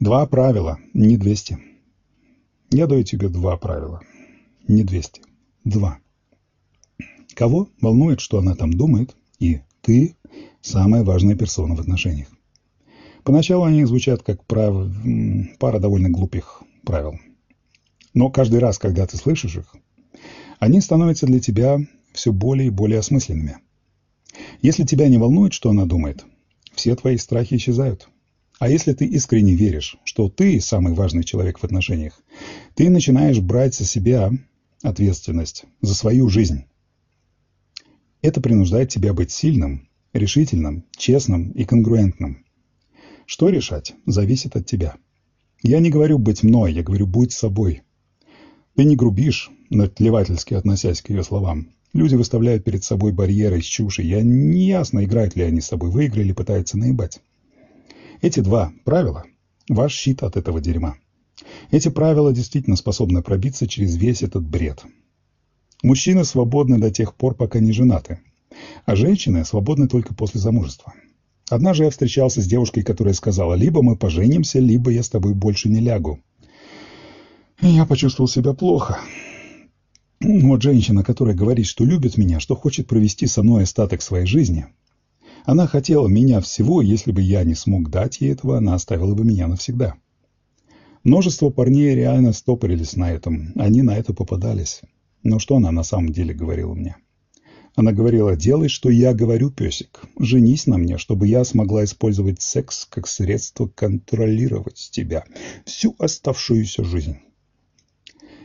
Два правила, не двести. Я даю тебе два правила, не двести. Два. Кого волнует, что она там думает, и ты – самая важная персона в отношениях. Поначалу они звучат как прав... пара довольно глупых правил. Но каждый раз, когда ты слышишь их, они становятся для тебя все более и более осмысленными. Если тебя не волнует, что она думает, все твои страхи исчезают. А если ты искренне веришь, что ты самый важный человек в отношениях, ты начинаешь брать за себя ответственность, за свою жизнь. Это принуждает тебя быть сильным, решительным, честным и конгруентным. Что решать, зависит от тебя. Я не говорю быть мной, я говорю будь собой. Ты не грубишь, наплевательски относясь к ее словам. Люди выставляют перед собой барьеры из чуши. Я не ясно, играют ли они с собой в игры или пытаются наебать. Эти два правила – ваш щит от этого дерьма. Эти правила действительно способны пробиться через весь этот бред. Мужчины свободны до тех пор, пока не женаты, а женщины свободны только после замужества. Однажды я встречался с девушкой, которая сказала, либо мы поженимся, либо я с тобой больше не лягу. И я почувствовал себя плохо. Вот женщина, которая говорит, что любит меня, что хочет провести со мной остаток своей жизни, она хотела меня всего, если бы я не смог дать ей этого, она оставила бы меня навсегда. Множество парней реально стопорились на этом, они на это попадались. Но что она на самом деле говорила мне? Она говорила, делай, что я говорю, песик. Женись на мне, чтобы я смогла использовать секс как средство контролировать тебя всю оставшуюся жизнь.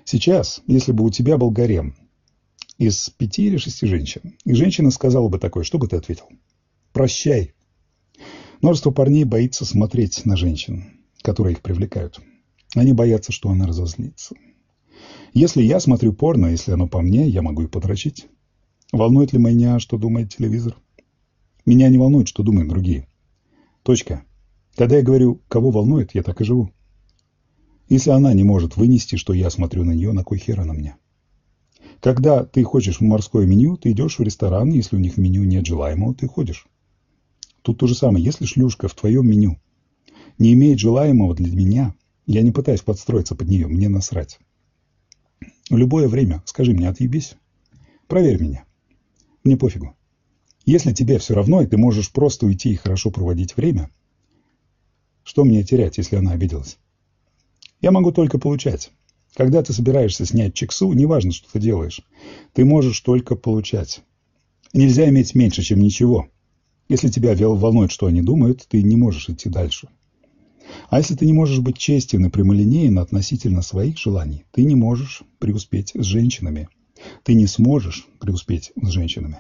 Сейчас, если бы у тебя был гарем из пяти или шести женщин, и женщина сказала бы такое, что бы ты ответил? Прощай. Множество парней боится смотреть на женщин, которые их привлекают. Они боятся, что она разозлится. Если я смотрю порно, если оно по мне, я могу и подрочить. Волнует ли меня, что думает телевизор? Меня не волнует, что думают другие. Точка. Когда я говорю, кого волнует, я так и живу. Если она не может вынести, что я смотрю на нее, на кой хер она мне? Когда ты хочешь в морское меню, ты идешь в ресторан, если у них в меню нет желаемого, ты ходишь. Тут то же самое. Если шлюшка в твоем меню не имеет желаемого для меня, я не пытаюсь подстроиться под нее, мне насрать. В любое время скажи мне, отъебись. Проверь меня. Мне пофигу. Если тебе все равно, и ты можешь просто уйти и хорошо проводить время, что мне терять, если она обиделась? Я могу только получать. Когда ты собираешься снять чексу, неважно, что ты делаешь, ты можешь только получать. Нельзя иметь меньше, чем ничего. Если тебя волнует, что они думают, ты не можешь идти дальше. А если ты не можешь быть честен и прямолинеен относительно своих желаний, ты не можешь преуспеть с женщинами. Ты не сможешь преуспеть с женщинами.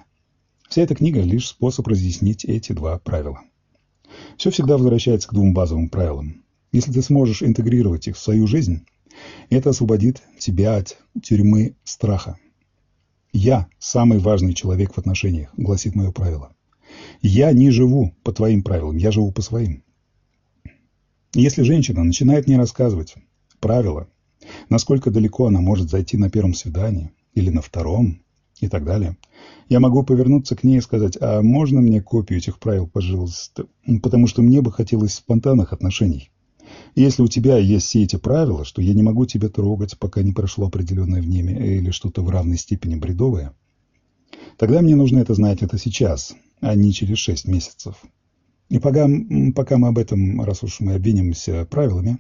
Вся эта книга – лишь способ разъяснить эти два правила. Все всегда возвращается к двум базовым правилам. Если ты сможешь интегрировать их в свою жизнь, это освободит тебя от тюрьмы страха. «Я – самый важный человек в отношениях», – гласит мое правило. Я не живу по твоим правилам, я живу по своим. Если женщина начинает мне рассказывать правила, насколько далеко она может зайти на первом свидании или на втором и так далее, я могу повернуться к ней и сказать, а можно мне копию этих правил, пожалуйста, потому что мне бы хотелось спонтанных отношений. Если у тебя есть все эти правила, что я не могу тебя трогать, пока не прошло определенное время или что-то в равной степени бредовое, тогда мне нужно это знать это сейчас, а не через 6 месяцев. И пока, пока мы об этом, раз уж мы обвинимся правилами,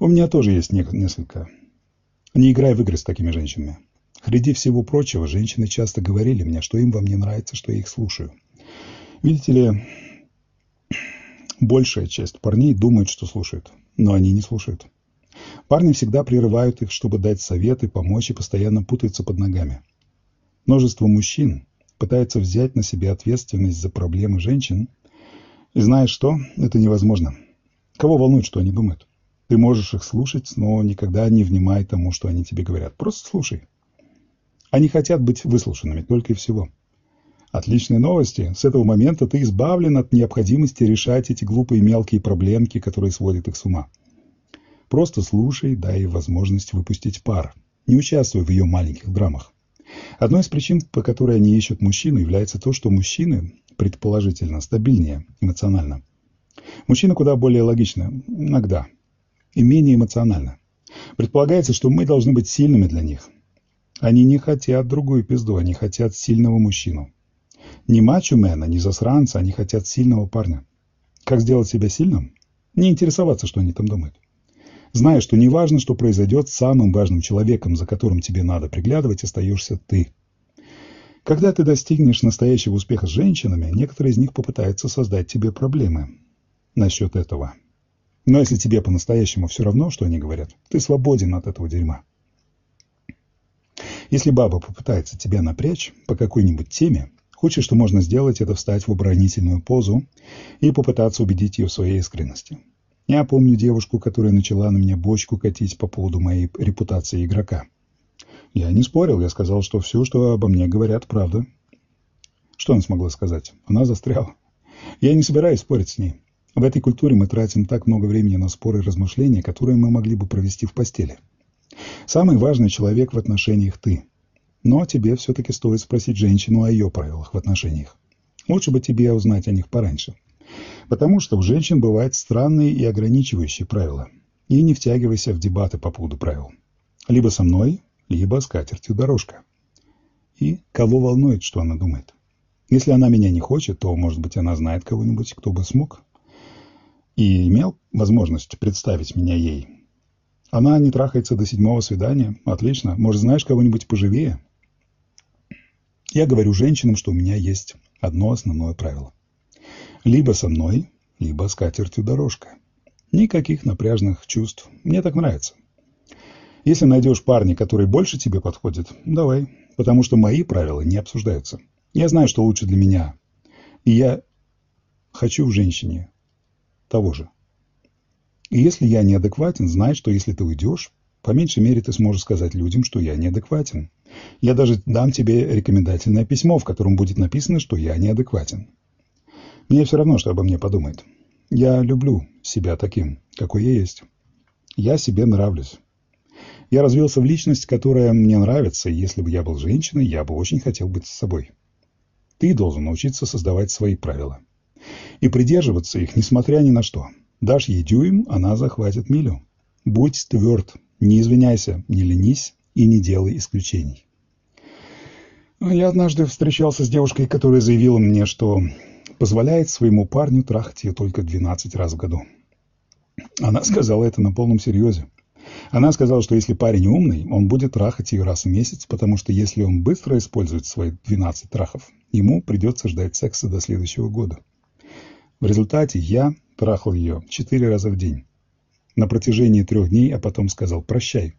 у меня тоже есть несколько. Не играй в игры с такими женщинами. Среди всего прочего, женщины часто говорили мне, что им во мне нравится, что я их слушаю. Видите ли, большая часть парней думает, что слушают, но они не слушают. Парни всегда прерывают их, чтобы дать советы, помочь и постоянно путаются под ногами. Множество мужчин пытается взять на себя ответственность за проблемы женщин, и знаешь что? Это невозможно. Кого волнует, что они думают? Ты можешь их слушать, но никогда не внимай тому, что они тебе говорят. Просто слушай. Они хотят быть выслушанными, только и всего. Отличные новости. С этого момента ты избавлен от необходимости решать эти глупые мелкие проблемки, которые сводят их с ума. Просто слушай, дай возможность выпустить пар. Не участвуй в ее маленьких драмах. Одной из причин, по которой они ищут мужчину, является то, что мужчины, предположительно, стабильнее эмоционально. Мужчины куда более логичны, иногда. и менее эмоционально. Предполагается, что мы должны быть сильными для них. Они не хотят другую пизду, они хотят сильного мужчину. Не мачо-мена, не засранца, они хотят сильного парня. Как сделать себя сильным? Не интересоваться, что они там думают. Зная, что не важно, что произойдет, самым важным человеком, за которым тебе надо приглядывать, остаешься ты. Когда ты достигнешь настоящего успеха с женщинами, некоторые из них попытаются создать тебе проблемы насчет этого. Но если тебе по-настоящему все равно, что они говорят, ты свободен от этого дерьма. Если баба попытается тебя напрячь по какой-нибудь теме, худшее, что можно сделать, это встать в оборонительную позу и попытаться убедить ее в своей искренности. Я помню девушку, которая начала на меня бочку катить по поводу моей репутации игрока. Я не спорил, я сказал, что все, что обо мне говорят, правда. Что она смогла сказать? Она застряла. Я не собираюсь спорить с ней. В этой культуре мы тратим так много времени на споры и размышления, которые мы могли бы провести в постели. Самый важный человек в отношениях ты. Но тебе все-таки стоит спросить женщину о ее правилах в отношениях. Лучше бы тебе узнать о них пораньше. Потому что у женщин бывают странные и ограничивающие правила. И не втягивайся в дебаты по поводу правил. Либо со мной, либо с катертью дорожка. И кого волнует, что она думает? Если она меня не хочет, то, может быть, она знает кого-нибудь, кто бы смог и имел возможность представить меня ей. Она не трахается до седьмого свидания. Отлично. Может, знаешь кого-нибудь поживее? Я говорю женщинам, что у меня есть одно основное правило. Либо со мной, либо с катертью дорожка. Никаких напряжных чувств. Мне так нравится. Если найдешь парня, который больше тебе подходит, давай, потому что мои правила не обсуждаются. Я знаю, что лучше для меня. И я хочу в женщине того же. И если я неадекватен, знай, что если ты уйдешь, по меньшей мере ты сможешь сказать людям, что я неадекватен. Я даже дам тебе рекомендательное письмо, в котором будет написано, что я неадекватен. Мне все равно, что обо мне подумает. Я люблю себя таким, какой я есть. Я себе нравлюсь. Я развился в личность, которая мне нравится, и если бы я был женщиной, я бы очень хотел быть с собой. Ты должен научиться создавать свои правила. И придерживаться их, несмотря ни на что. Дашь ей дюйм, она захватит милю. Будь тверд, не извиняйся, не ленись и не делай исключений. Я однажды встречался с девушкой, которая заявила мне, что позволяет своему парню трахать ее только 12 раз в году. Она сказала это на полном серьезе. Она сказала, что если парень умный, он будет трахать ее раз в месяц, потому что если он быстро использует свои 12 трахов, ему придется ждать секса до следующего года. В результате я трахал ее 4 раза в день. На протяжении трех дней, а потом сказал «прощай».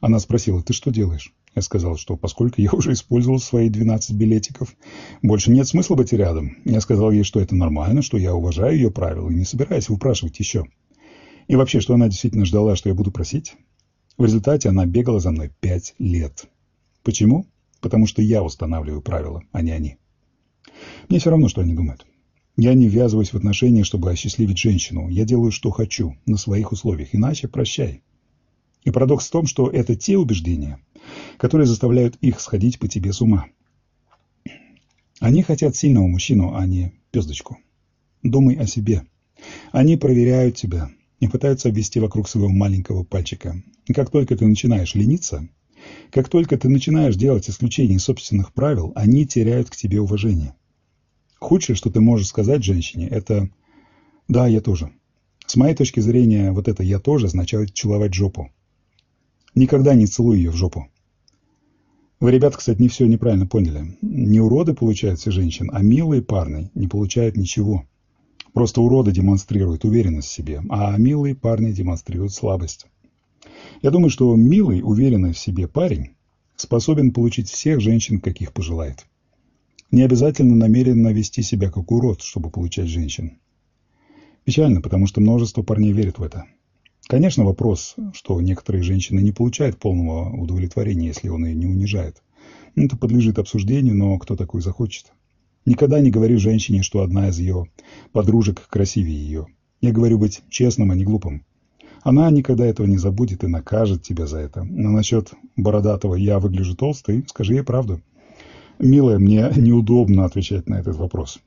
Она спросила «ты что делаешь?» Я сказал, что поскольку я уже использовал свои 12 билетиков, больше нет смысла быть рядом. Я сказал ей, что это нормально, что я уважаю ее правила и не собираюсь выпрашивать еще. И вообще, что она действительно ждала, что я буду просить? В результате она бегала за мной пять лет. Почему? Потому что я устанавливаю правила, а не они. Мне все равно, что они думают. Я не ввязываюсь в отношения, чтобы осчастливить женщину. Я делаю, что хочу, на своих условиях. Иначе прощай. И парадокс в том, что это те убеждения, которые заставляют их сходить по тебе с ума. Они хотят сильного мужчину, а не пездочку. Думай о себе. Они проверяют тебя, и пытаются обвести вокруг своего маленького пальчика. И как только ты начинаешь лениться, как только ты начинаешь делать исключения из собственных правил, они теряют к тебе уважение. Худшее, что ты можешь сказать женщине, это «да, я тоже». С моей точки зрения, вот это «я тоже» означает целовать жопу. Никогда не целуй ее в жопу. Вы, ребята, кстати, не все неправильно поняли. Не уроды получают все женщин, а милые парни не получают ничего. Просто уроды демонстрируют уверенность в себе, а милые парни демонстрируют слабость. Я думаю, что милый, уверенный в себе парень способен получить всех женщин, каких пожелает. Не обязательно намеренно вести себя как урод, чтобы получать женщин. Печально, потому что множество парней верит в это. Конечно, вопрос, что некоторые женщины не получают полного удовлетворения, если он ее не унижает. Это подлежит обсуждению, но кто такой захочет? Никогда не говори женщине, что одна из ее подружек красивее ее. Я говорю быть честным, а не глупым. Она никогда этого не забудет и накажет тебя за это. Но насчет бородатого «я выгляжу толстый» скажи ей правду. Милая, мне неудобно отвечать на этот вопрос.